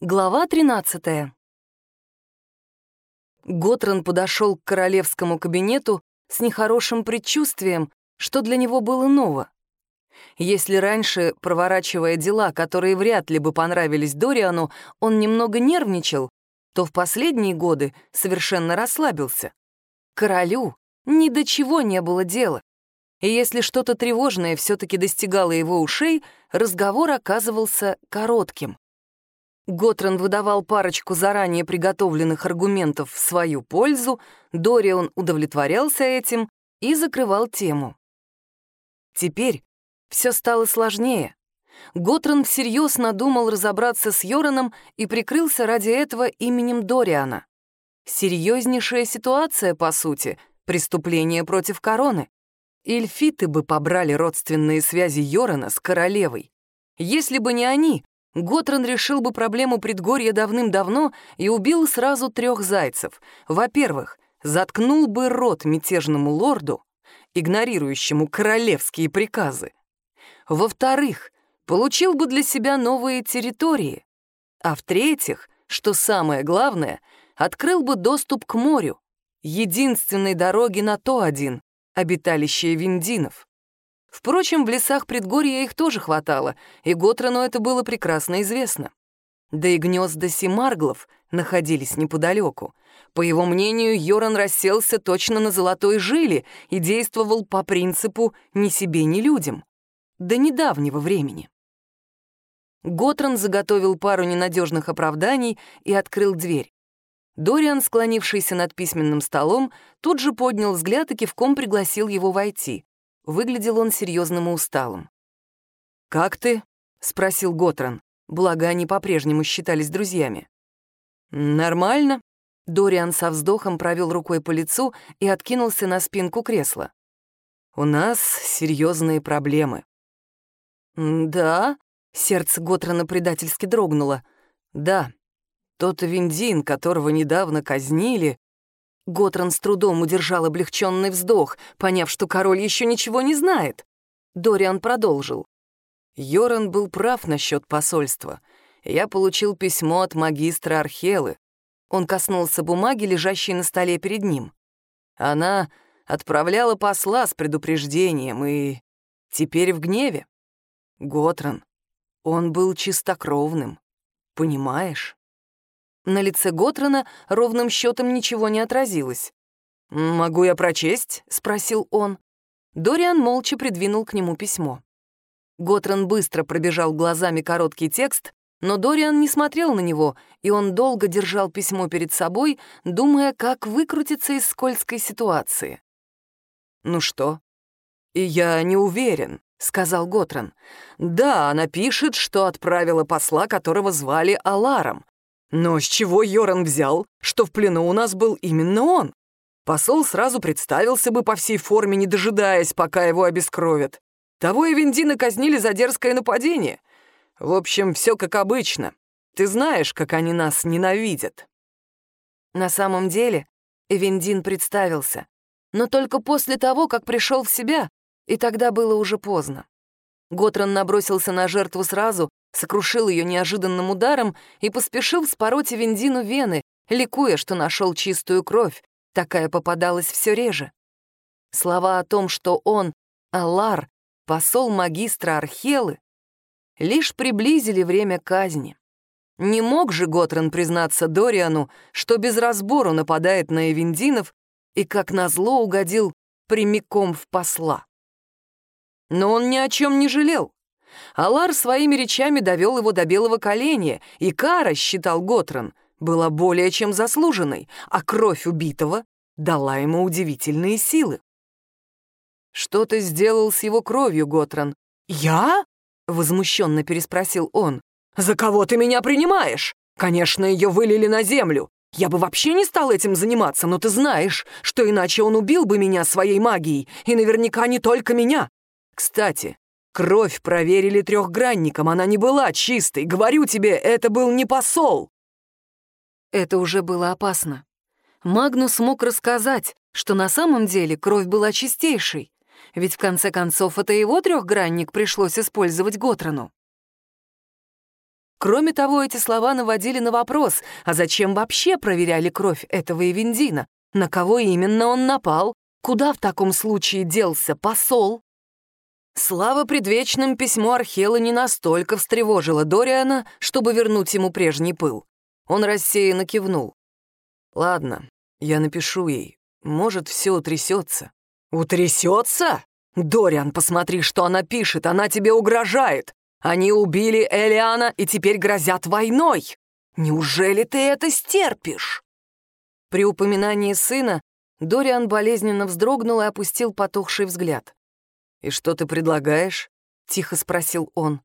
Глава 13. Готран подошел к королевскому кабинету с нехорошим предчувствием, что для него было ново. Если раньше, проворачивая дела, которые вряд ли бы понравились Дориану, он немного нервничал, то в последние годы совершенно расслабился. Королю ни до чего не было дела. И если что-то тревожное все-таки достигало его ушей, разговор оказывался коротким. Готран выдавал парочку заранее приготовленных аргументов в свою пользу, Дориан удовлетворялся этим и закрывал тему. Теперь все стало сложнее. Готран всерьез надумал разобраться с Йораном и прикрылся ради этого именем Дориана. Серьезнейшая ситуация, по сути, преступление против короны. Эльфиты бы побрали родственные связи Йорана с королевой. Если бы не они, Готран решил бы проблему предгорья давным-давно и убил сразу трех зайцев. Во-первых, заткнул бы рот мятежному лорду, игнорирующему королевские приказы. Во-вторых, получил бы для себя новые территории. А в-третьих, что самое главное, открыл бы доступ к морю, единственной дороге на то один, обиталище виндинов. Впрочем, в лесах предгорья их тоже хватало, и Готрану это было прекрасно известно. Да и гнезда Симарглов находились неподалеку. По его мнению, Йоран расселся точно на золотой жиле и действовал по принципу «ни себе, ни людям» до недавнего времени. Готран заготовил пару ненадежных оправданий и открыл дверь. Дориан, склонившийся над письменным столом, тут же поднял взгляд и кивком пригласил его войти. Выглядел он серьезным и усталым. «Как ты?» — спросил Готран, благо они по-прежнему считались друзьями. «Нормально». Дориан со вздохом провел рукой по лицу и откинулся на спинку кресла. «У нас серьезные проблемы». «Да?» — сердце Готрана предательски дрогнуло. «Да, тот Виндин, которого недавно казнили, Готран с трудом удержал облегченный вздох, поняв, что король еще ничего не знает. Дориан продолжил. Йоран был прав насчет посольства. Я получил письмо от магистра Архелы. Он коснулся бумаги, лежащей на столе перед ним. Она отправляла посла с предупреждением и теперь в гневе. Готран, он был чистокровным, понимаешь? На лице Готрана ровным счетом ничего не отразилось. «Могу я прочесть?» — спросил он. Дориан молча придвинул к нему письмо. Готран быстро пробежал глазами короткий текст, но Дориан не смотрел на него, и он долго держал письмо перед собой, думая, как выкрутиться из скользкой ситуации. «Ну что?» «И я не уверен», — сказал Готран. «Да, она пишет, что отправила посла, которого звали Аларом. Но с чего Йоран взял, что в плену у нас был именно он? Посол сразу представился бы по всей форме, не дожидаясь, пока его обескровят. Того и Вендина казнили за дерзкое нападение. В общем, все как обычно. Ты знаешь, как они нас ненавидят. На самом деле, Эвендин представился. Но только после того, как пришел в себя, и тогда было уже поздно. Готран набросился на жертву сразу, сокрушил ее неожиданным ударом и поспешил вспороть Вендину вены, ликуя, что нашел чистую кровь. Такая попадалась все реже. Слова о том, что он, Алар, посол магистра Архелы, лишь приблизили время казни. Не мог же Готран признаться Дориану, что без разбору нападает на Эвендинов и, как назло, угодил прямиком в посла. Но он ни о чем не жалел. Алар своими речами довел его до белого коленя, и кара, считал Готран, была более чем заслуженной, а кровь убитого дала ему удивительные силы. «Что ты сделал с его кровью, Готран?» «Я?» — возмущенно переспросил он. «За кого ты меня принимаешь? Конечно, ее вылили на землю. Я бы вообще не стал этим заниматься, но ты знаешь, что иначе он убил бы меня своей магией, и наверняка не только меня. Кстати, кровь проверили трехгранником, она не была чистой. Говорю тебе, это был не посол. Это уже было опасно. Магнус мог рассказать, что на самом деле кровь была чистейшей, ведь в конце концов это его трехгранник пришлось использовать Готрану. Кроме того, эти слова наводили на вопрос, а зачем вообще проверяли кровь этого Эвендина? На кого именно он напал? Куда в таком случае делся посол? Слава предвечным письмо Архела не настолько встревожило Дориана, чтобы вернуть ему прежний пыл. Он рассеянно кивнул. «Ладно, я напишу ей. Может, все утрясется». «Утрясется? Дориан, посмотри, что она пишет, она тебе угрожает. Они убили Элиана и теперь грозят войной. Неужели ты это стерпишь?» При упоминании сына Дориан болезненно вздрогнул и опустил потухший взгляд. «И что ты предлагаешь?» — тихо спросил он.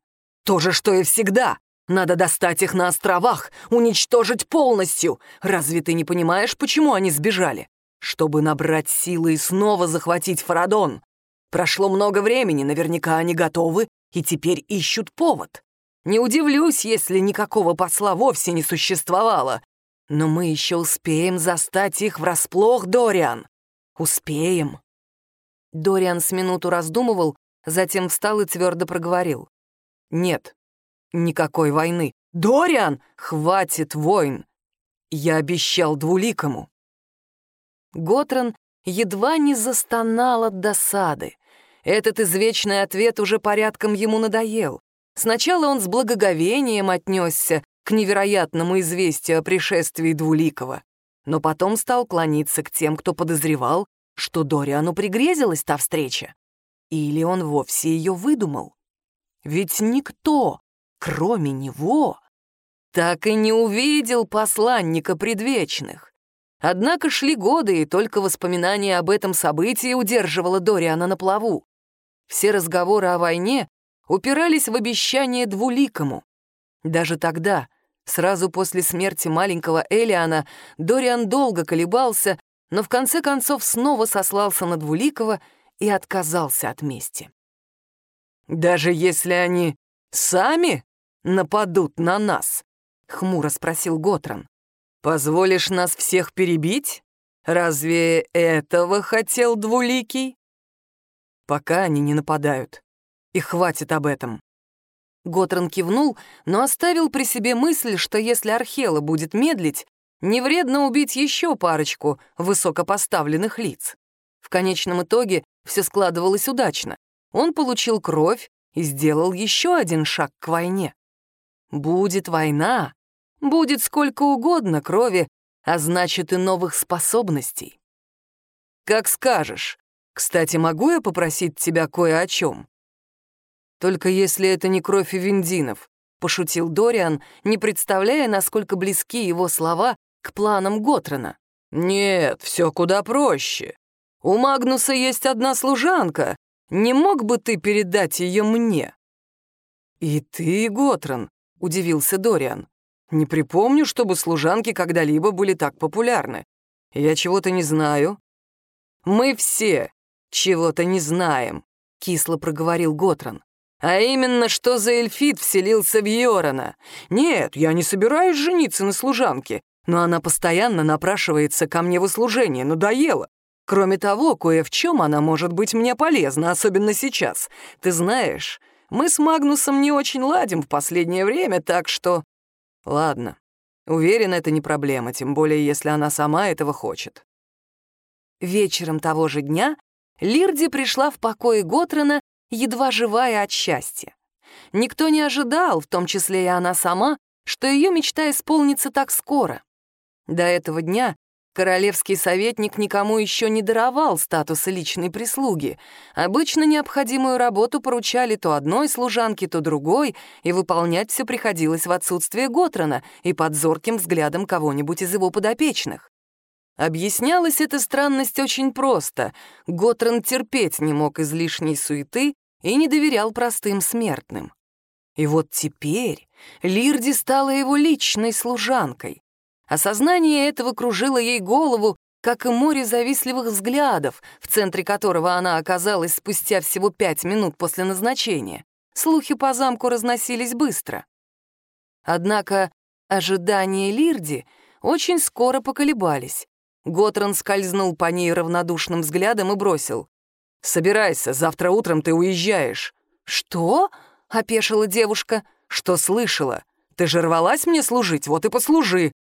«То же, что и всегда. Надо достать их на островах, уничтожить полностью. Разве ты не понимаешь, почему они сбежали? Чтобы набрать силы и снова захватить Фарадон. Прошло много времени, наверняка они готовы и теперь ищут повод. Не удивлюсь, если никакого посла вовсе не существовало. Но мы еще успеем застать их врасплох, Дориан. Успеем. Дориан с минуту раздумывал, затем встал и твердо проговорил. «Нет, никакой войны. Дориан, хватит войн! Я обещал двуликому». Готран едва не застонал от досады. Этот извечный ответ уже порядком ему надоел. Сначала он с благоговением отнесся к невероятному известию о пришествии Двуликова, но потом стал клониться к тем, кто подозревал, что Дориану пригрезилась та встреча. Или он вовсе ее выдумал. Ведь никто, кроме него, так и не увидел посланника предвечных. Однако шли годы, и только воспоминание об этом событии удерживало Дориана на плаву. Все разговоры о войне упирались в обещание двуликому. Даже тогда, сразу после смерти маленького Элиана, Дориан долго колебался, но в конце концов снова сослался на Двуликова и отказался от мести. «Даже если они сами нападут на нас?» — хмуро спросил Готран. «Позволишь нас всех перебить? Разве этого хотел Двуликий?» «Пока они не нападают. И хватит об этом». Готран кивнул, но оставил при себе мысль, что если Архела будет медлить, не вредно убить еще парочку высокопоставленных лиц. В конечном итоге все складывалось удачно. Он получил кровь и сделал еще один шаг к войне. Будет война, будет сколько угодно крови, а значит и новых способностей. Как скажешь. Кстати, могу я попросить тебя кое о чем? Только если это не кровь Виндинов, пошутил Дориан, не представляя, насколько близки его слова к планам Готрена. «Нет, все куда проще. У Магнуса есть одна служанка. Не мог бы ты передать ее мне?» «И ты, Готрен», — удивился Дориан. «Не припомню, чтобы служанки когда-либо были так популярны. Я чего-то не знаю». «Мы все чего-то не знаем», — кисло проговорил Готран. «А именно, что за эльфит вселился в Йорона. Нет, я не собираюсь жениться на служанке но она постоянно напрашивается ко мне в услужение, надоело. Кроме того, кое в чем она может быть мне полезна, особенно сейчас. Ты знаешь, мы с Магнусом не очень ладим в последнее время, так что... Ладно, уверен, это не проблема, тем более, если она сама этого хочет. Вечером того же дня Лирди пришла в покое Готрена, едва живая от счастья. Никто не ожидал, в том числе и она сама, что ее мечта исполнится так скоро. До этого дня королевский советник никому еще не даровал статуса личной прислуги. Обычно необходимую работу поручали то одной служанке, то другой, и выполнять все приходилось в отсутствие Готрона и под зорким взглядом кого-нибудь из его подопечных. Объяснялась эта странность очень просто. Готрон терпеть не мог излишней суеты и не доверял простым смертным. И вот теперь Лирди стала его личной служанкой. Осознание этого кружило ей голову, как и море завистливых взглядов, в центре которого она оказалась спустя всего пять минут после назначения. Слухи по замку разносились быстро. Однако ожидания Лирди очень скоро поколебались. Готран скользнул по ней равнодушным взглядом и бросил. «Собирайся, завтра утром ты уезжаешь». «Что?» — опешила девушка. «Что слышала? Ты же рвалась мне служить, вот и послужи.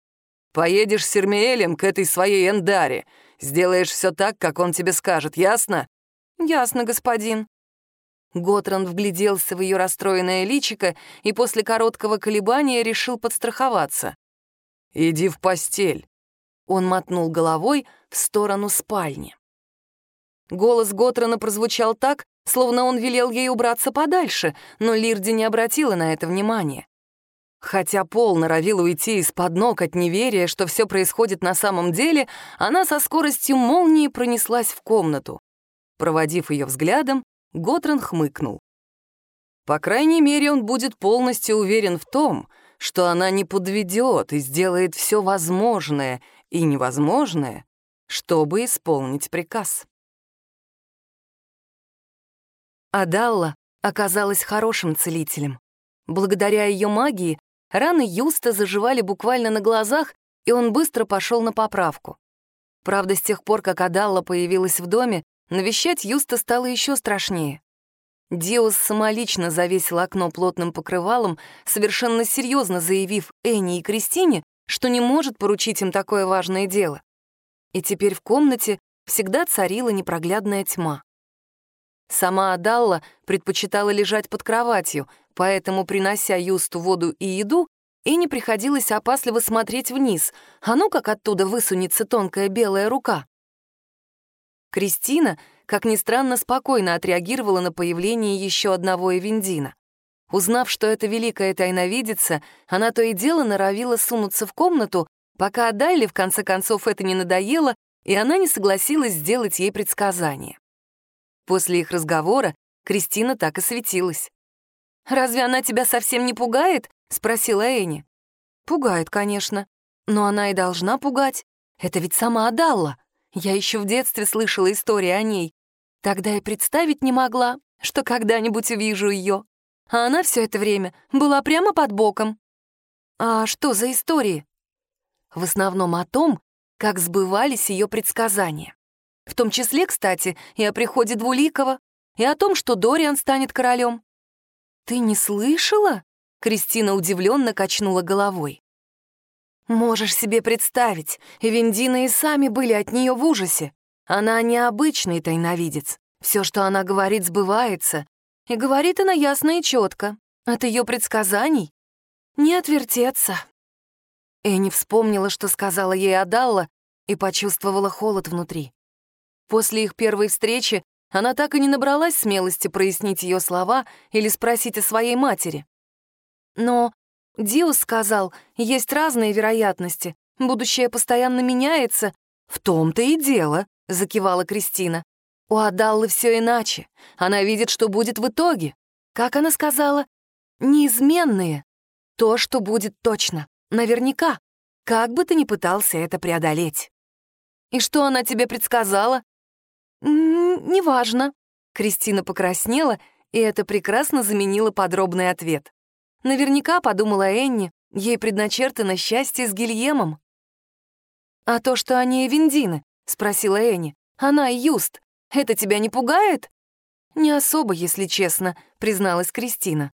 Поедешь с Сермиэлем к этой своей Эндаре. Сделаешь все так, как он тебе скажет, ясно?» «Ясно, господин». Готран вгляделся в ее расстроенное личико и после короткого колебания решил подстраховаться. «Иди в постель». Он мотнул головой в сторону спальни. Голос Готрана прозвучал так, словно он велел ей убраться подальше, но Лирди не обратила на это внимания. Хотя Пол норовил уйти из-под ног от неверия, что все происходит на самом деле, она со скоростью молнии пронеслась в комнату. Проводив ее взглядом, Готран хмыкнул. По крайней мере, он будет полностью уверен в том, что она не подведет и сделает все возможное и невозможное, чтобы исполнить приказ. Адалла оказалась хорошим целителем. Благодаря ее магии раны Юста заживали буквально на глазах, и он быстро пошел на поправку. Правда, с тех пор, как Адалла появилась в доме, навещать Юста стало еще страшнее. Диос самолично завесил окно плотным покрывалом, совершенно серьезно заявив Энни и Кристине, что не может поручить им такое важное дело. И теперь в комнате всегда царила непроглядная тьма. Сама Адалла предпочитала лежать под кроватью, поэтому, принося Юсту воду и еду, и не приходилось опасливо смотреть вниз, а ну как оттуда высунется тонкая белая рука. Кристина, как ни странно, спокойно отреагировала на появление еще одного Эвендина. Узнав, что это великая тайновидица, она то и дело норовила сунуться в комнату, пока Адалле в конце концов это не надоело, и она не согласилась сделать ей предсказание. После их разговора Кристина так и светилась. «Разве она тебя совсем не пугает?» — спросила Энни. «Пугает, конечно. Но она и должна пугать. Это ведь сама Адалла. Я еще в детстве слышала истории о ней. Тогда и представить не могла, что когда-нибудь увижу ее. А она все это время была прямо под боком. А что за истории? В основном о том, как сбывались ее предсказания. В том числе, кстати, и о приходе Двуликова, и о том, что Дориан станет королем. «Ты не слышала?» — Кристина удивленно качнула головой. «Можешь себе представить, Вендина и сами были от нее в ужасе. Она необычный тайновидец. Все, что она говорит, сбывается. И говорит она ясно и четко. От ее предсказаний не отвертеться». Энни вспомнила, что сказала ей Адалла, и почувствовала холод внутри. После их первой встречи она так и не набралась смелости прояснить ее слова или спросить о своей матери. Но Диус сказал, есть разные вероятности, будущее постоянно меняется. В том-то и дело, закивала Кристина. У Адаллы все иначе. Она видит, что будет в итоге. Как она сказала? Неизменные. То, что будет точно. Наверняка. Как бы ты ни пытался это преодолеть. И что она тебе предсказала? «Неважно». Кристина покраснела, и это прекрасно заменило подробный ответ. Наверняка, подумала Энни, ей предначертано счастье с Гильемом. «А то, что они Эвендины?» — спросила Энни. «Она и Юст. Это тебя не пугает?» «Не особо, если честно», — призналась Кристина.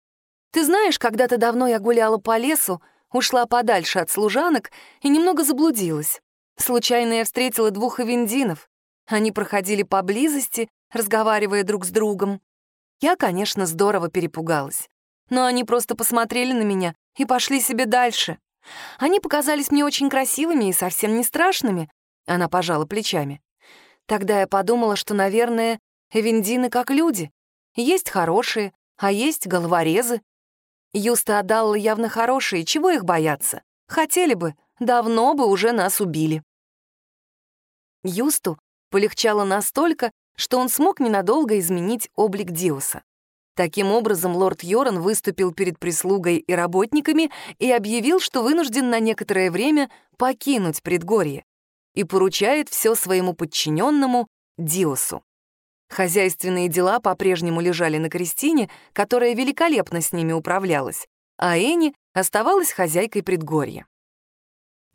«Ты знаешь, когда-то давно я гуляла по лесу, ушла подальше от служанок и немного заблудилась. Случайно я встретила двух Эвендинов. Они проходили поблизости, разговаривая друг с другом. Я, конечно, здорово перепугалась. Но они просто посмотрели на меня и пошли себе дальше. Они показались мне очень красивыми и совсем не страшными. Она пожала плечами. Тогда я подумала, что, наверное, эвендины как люди. Есть хорошие, а есть головорезы. Юста Адалла явно хорошие, чего их бояться? Хотели бы, давно бы уже нас убили. Юсту полегчало настолько, что он смог ненадолго изменить облик Диоса. Таким образом, лорд Йоран выступил перед прислугой и работниками и объявил, что вынужден на некоторое время покинуть предгорье и поручает все своему подчиненному Диосу. Хозяйственные дела по-прежнему лежали на Кристине, которая великолепно с ними управлялась, а Энни оставалась хозяйкой предгорья.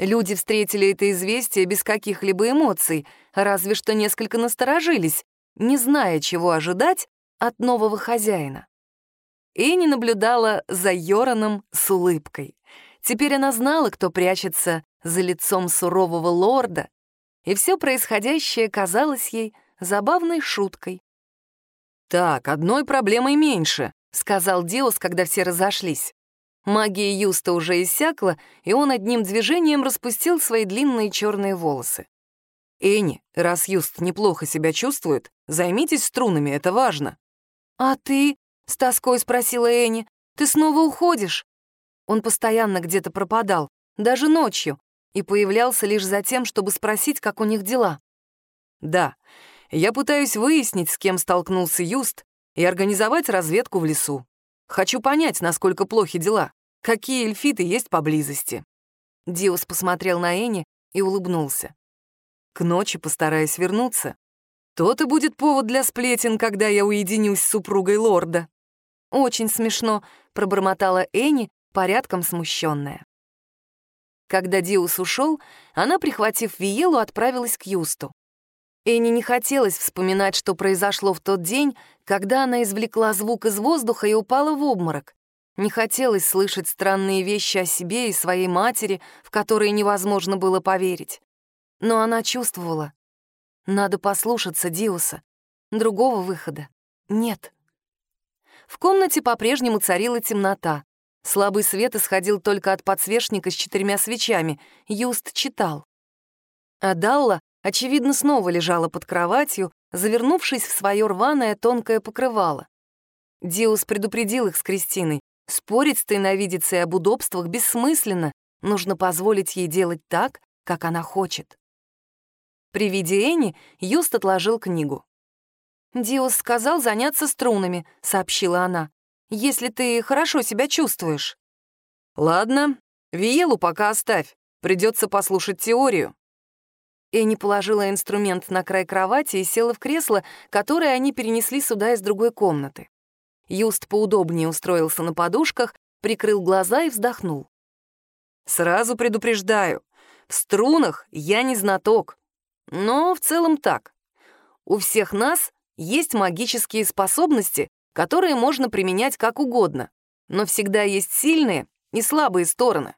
Люди встретили это известие без каких-либо эмоций, разве что несколько насторожились, не зная, чего ожидать от нового хозяина. Энни наблюдала за Йораном с улыбкой. Теперь она знала, кто прячется за лицом сурового лорда, и все происходящее казалось ей забавной шуткой. «Так, одной проблемой меньше», — сказал Диос, когда все разошлись. Магия Юста уже иссякла, и он одним движением распустил свои длинные черные волосы. «Энни, раз Юст неплохо себя чувствует, займитесь струнами, это важно». «А ты?» — с тоской спросила Энни. «Ты снова уходишь?» Он постоянно где-то пропадал, даже ночью, и появлялся лишь за тем, чтобы спросить, как у них дела. «Да, я пытаюсь выяснить, с кем столкнулся Юст, и организовать разведку в лесу. Хочу понять, насколько плохи дела, какие эльфиты есть поблизости». Диос посмотрел на Энни и улыбнулся. «К ночи постараюсь вернуться. То-то будет повод для сплетен, когда я уединюсь с супругой лорда». «Очень смешно», — пробормотала Энни, порядком смущенная. Когда Диус ушел, она, прихватив Виелу, отправилась к Юсту. Энни не хотелось вспоминать, что произошло в тот день, когда она извлекла звук из воздуха и упала в обморок. Не хотелось слышать странные вещи о себе и своей матери, в которые невозможно было поверить. Но она чувствовала. Надо послушаться Диуса. Другого выхода нет. В комнате по-прежнему царила темнота. Слабый свет исходил только от подсвечника с четырьмя свечами. Юст читал. Адалла, очевидно, снова лежала под кроватью, завернувшись в свое рваное тонкое покрывало. Диус предупредил их с Кристиной. Спорить с тайновидицей об удобствах бессмысленно, нужно позволить ей делать так, как она хочет. При виде Энни Юст отложил книгу. «Диус сказал заняться струнами», — сообщила она если ты хорошо себя чувствуешь». «Ладно, Виелу пока оставь, придется послушать теорию». Энни положила инструмент на край кровати и села в кресло, которое они перенесли сюда из другой комнаты. Юст поудобнее устроился на подушках, прикрыл глаза и вздохнул. «Сразу предупреждаю, в струнах я не знаток, но в целом так. У всех нас есть магические способности, которые можно применять как угодно, но всегда есть сильные и слабые стороны.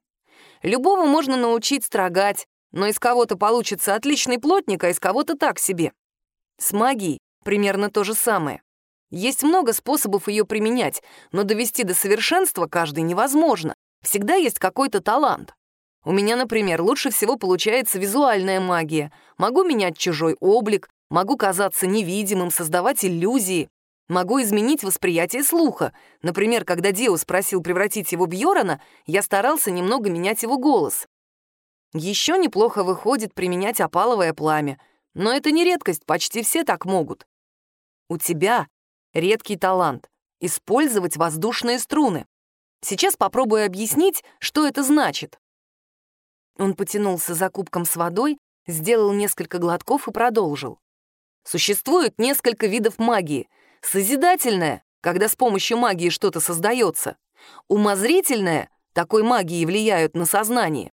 Любого можно научить строгать, но из кого-то получится отличный плотник, а из кого-то так себе. С магией примерно то же самое. Есть много способов ее применять, но довести до совершенства каждый невозможно. Всегда есть какой-то талант. У меня, например, лучше всего получается визуальная магия. Могу менять чужой облик, могу казаться невидимым, создавать иллюзии. Могу изменить восприятие слуха. Например, когда Диус просил превратить его в Бьорана, я старался немного менять его голос. Еще неплохо выходит применять опаловое пламя, но это не редкость, почти все так могут. У тебя редкий талант — использовать воздушные струны. Сейчас попробую объяснить, что это значит. Он потянулся за кубком с водой, сделал несколько глотков и продолжил. Существует несколько видов магии — Созидательное, когда с помощью магии что-то создается. Умозрительное, такой магией влияют на сознание.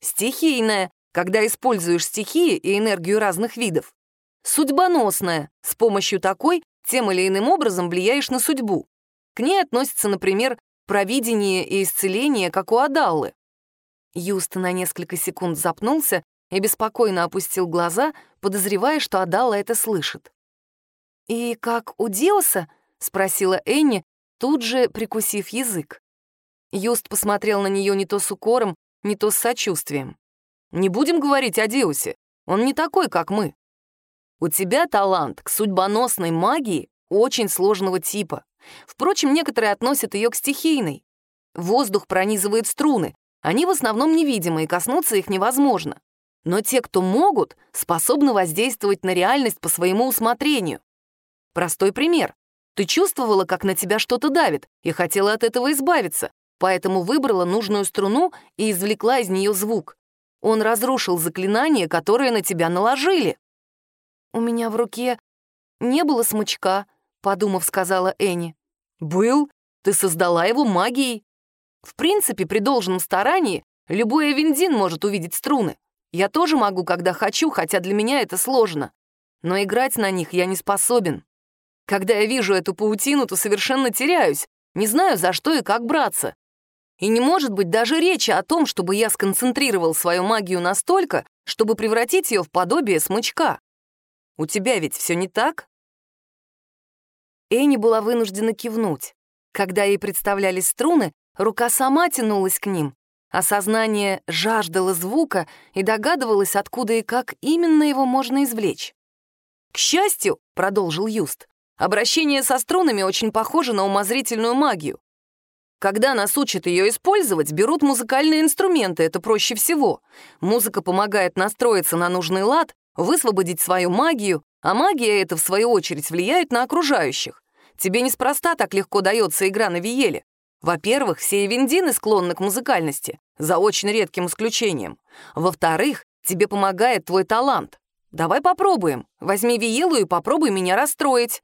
Стихийное, когда используешь стихии и энергию разных видов. Судьбоносное, с помощью такой тем или иным образом влияешь на судьбу. К ней относятся, например, провидение и исцеление, как у Адаллы. Юст на несколько секунд запнулся и беспокойно опустил глаза, подозревая, что Адалла это слышит. «И как у Диоса?» — спросила Энни, тут же прикусив язык. Юст посмотрел на нее не то с укором, не то с сочувствием. «Не будем говорить о Диосе, он не такой, как мы. У тебя талант к судьбоносной магии очень сложного типа. Впрочем, некоторые относят ее к стихийной. Воздух пронизывает струны, они в основном невидимы, и коснуться их невозможно. Но те, кто могут, способны воздействовать на реальность по своему усмотрению. Простой пример. Ты чувствовала, как на тебя что-то давит, и хотела от этого избавиться, поэтому выбрала нужную струну и извлекла из нее звук. Он разрушил заклинание, которое на тебя наложили. «У меня в руке не было смычка», — подумав, сказала Энни. «Был. Ты создала его магией. В принципе, при должном старании любой Эвендин может увидеть струны. Я тоже могу, когда хочу, хотя для меня это сложно. Но играть на них я не способен. Когда я вижу эту паутину, то совершенно теряюсь. Не знаю, за что и как браться. И не может быть даже речи о том, чтобы я сконцентрировал свою магию настолько, чтобы превратить ее в подобие смычка. У тебя ведь все не так?» Энни была вынуждена кивнуть. Когда ей представлялись струны, рука сама тянулась к ним, а сознание жаждало звука и догадывалось, откуда и как именно его можно извлечь. «К счастью», — продолжил Юст, «обращение со струнами очень похоже на умозрительную магию. Когда нас учат ее использовать, берут музыкальные инструменты, это проще всего. Музыка помогает настроиться на нужный лад, высвободить свою магию, а магия эта, в свою очередь, влияет на окружающих. Тебе неспроста так легко дается игра на виеле. Во-первых, все эвендины склонны к музыкальности, за очень редким исключением. Во-вторых, тебе помогает твой талант. Давай попробуем. Возьми виелу и попробуй меня расстроить.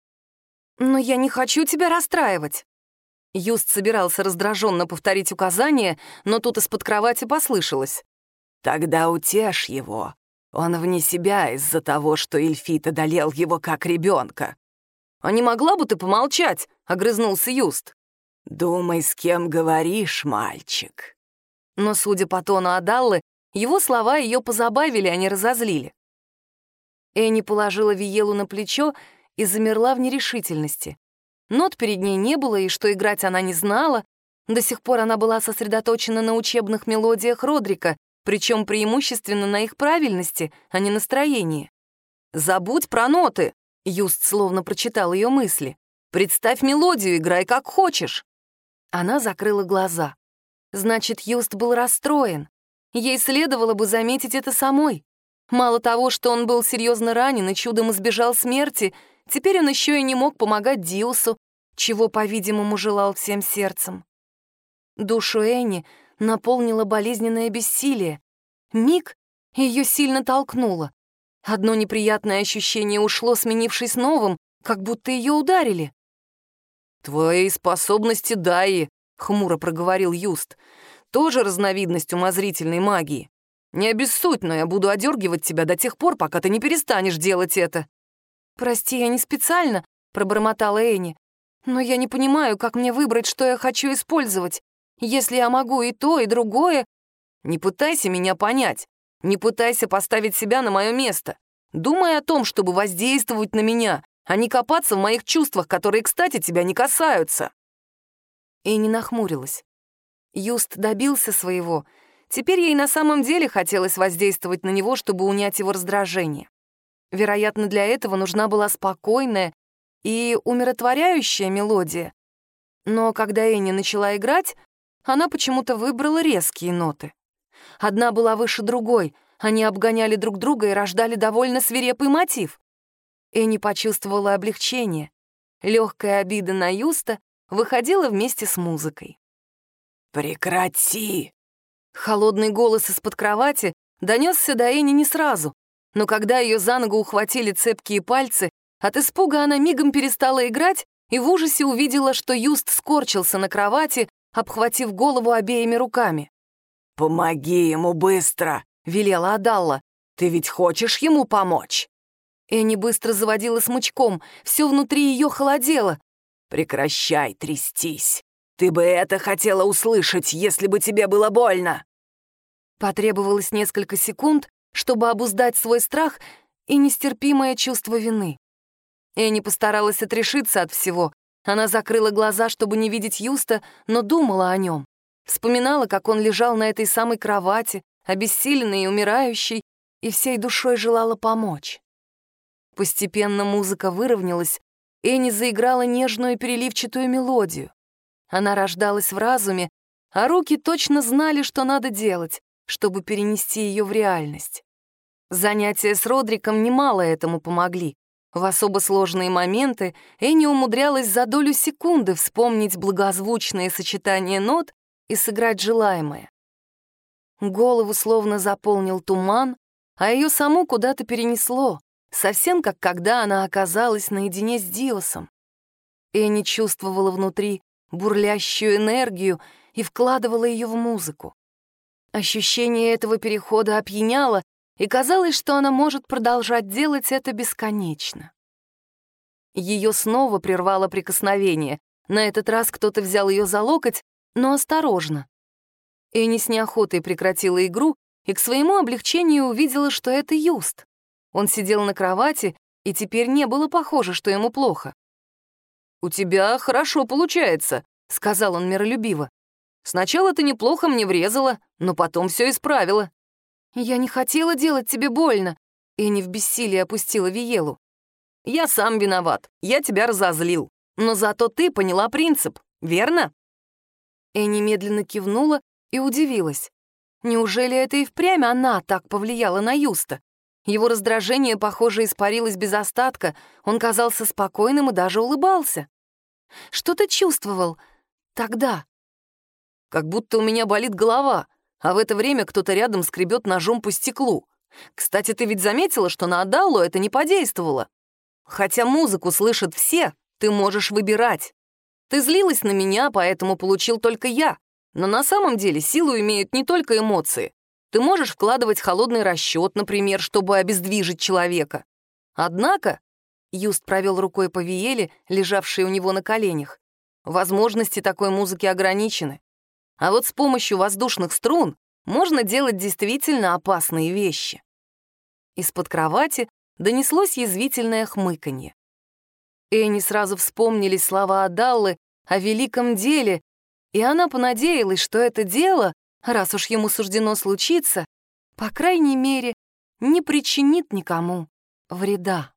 Но я не хочу тебя расстраивать. Юст собирался раздраженно повторить указание, но тут из-под кровати послышалось. «Тогда утешь его. Он вне себя из-за того, что Эльфит одолел его как ребенка. «А не могла бы ты помолчать?» — огрызнулся Юст. «Думай, с кем говоришь, мальчик». Но, судя по тону Адаллы, его слова ее позабавили, а не разозлили. Энни положила Виелу на плечо и замерла в нерешительности. Нот перед ней не было, и что играть она не знала. До сих пор она была сосредоточена на учебных мелодиях Родрика, причем преимущественно на их правильности, а не настроении. «Забудь про ноты!» — Юст словно прочитал ее мысли. «Представь мелодию, играй как хочешь!» Она закрыла глаза. Значит, Юст был расстроен. Ей следовало бы заметить это самой. Мало того, что он был серьезно ранен и чудом избежал смерти, Теперь он еще и не мог помогать Диусу, чего, по-видимому, желал всем сердцем. Душу Энни наполнило болезненное бессилие. Миг ее сильно толкнуло. Одно неприятное ощущение ушло, сменившись новым, как будто ее ударили. «Твои способности Даи», — хмуро проговорил Юст, — «тоже разновидность умозрительной магии. Не обессудь, но я буду одергивать тебя до тех пор, пока ты не перестанешь делать это». «Прости, я не специально», — пробормотала Энни. «Но я не понимаю, как мне выбрать, что я хочу использовать. Если я могу и то, и другое...» «Не пытайся меня понять. Не пытайся поставить себя на мое место. Думай о том, чтобы воздействовать на меня, а не копаться в моих чувствах, которые, кстати, тебя не касаются». Энни нахмурилась. Юст добился своего. Теперь ей на самом деле хотелось воздействовать на него, чтобы унять его раздражение. Вероятно, для этого нужна была спокойная и умиротворяющая мелодия. Но когда Энни начала играть, она почему-то выбрала резкие ноты. Одна была выше другой, они обгоняли друг друга и рождали довольно свирепый мотив. Энни почувствовала облегчение. Легкая обида на Юста выходила вместе с музыкой. «Прекрати!» Холодный голос из-под кровати донесся до Энни не сразу, но когда ее за ногу ухватили цепкие пальцы, от испуга она мигом перестала играть и в ужасе увидела, что Юст скорчился на кровати, обхватив голову обеими руками. «Помоги ему быстро!» — велела Адалла. «Ты ведь хочешь ему помочь?» Энни быстро заводила смычком, все внутри ее холодело. «Прекращай трястись. Ты бы это хотела услышать, если бы тебе было больно!» Потребовалось несколько секунд, чтобы обуздать свой страх и нестерпимое чувство вины. Энни постаралась отрешиться от всего. Она закрыла глаза, чтобы не видеть Юста, но думала о нем. Вспоминала, как он лежал на этой самой кровати, обессиленный и умирающий, и всей душой желала помочь. Постепенно музыка выровнялась, Энни заиграла нежную переливчатую мелодию. Она рождалась в разуме, а руки точно знали, что надо делать, чтобы перенести ее в реальность. Занятия с Родриком немало этому помогли. В особо сложные моменты Энни умудрялась за долю секунды вспомнить благозвучное сочетание нот и сыграть желаемое. Голову словно заполнил туман, а ее саму куда-то перенесло, совсем как когда она оказалась наедине с Диосом. Энни чувствовала внутри бурлящую энергию и вкладывала ее в музыку. Ощущение этого перехода опьяняло и казалось, что она может продолжать делать это бесконечно. Ее снова прервало прикосновение. На этот раз кто-то взял ее за локоть, но осторожно. Энни с неохотой прекратила игру и к своему облегчению увидела, что это Юст. Он сидел на кровати, и теперь не было похоже, что ему плохо. «У тебя хорошо получается», — сказал он миролюбиво. «Сначала ты неплохо мне врезала, но потом все исправила». «Я не хотела делать тебе больно», — Энни в бессилии опустила Виелу. «Я сам виноват, я тебя разозлил. Но зато ты поняла принцип, верно?» Энни медленно кивнула и удивилась. Неужели это и впрямь она так повлияла на Юста? Его раздражение, похоже, испарилось без остатка, он казался спокойным и даже улыбался. Что ты чувствовал тогда? Как будто у меня болит голова, а в это время кто-то рядом скребет ножом по стеклу. Кстати, ты ведь заметила, что на Адалу это не подействовало? Хотя музыку слышат все, ты можешь выбирать. Ты злилась на меня, поэтому получил только я. Но на самом деле силу имеют не только эмоции. Ты можешь вкладывать холодный расчет, например, чтобы обездвижить человека. Однако, Юст провел рукой по Виеле, лежавшей у него на коленях, возможности такой музыки ограничены. А вот с помощью воздушных струн можно делать действительно опасные вещи. Из-под кровати донеслось язвительное хмыканье. Энни сразу вспомнили слова Адаллы о великом деле, и она понадеялась, что это дело раз уж ему суждено случиться, по крайней мере, не причинит никому вреда.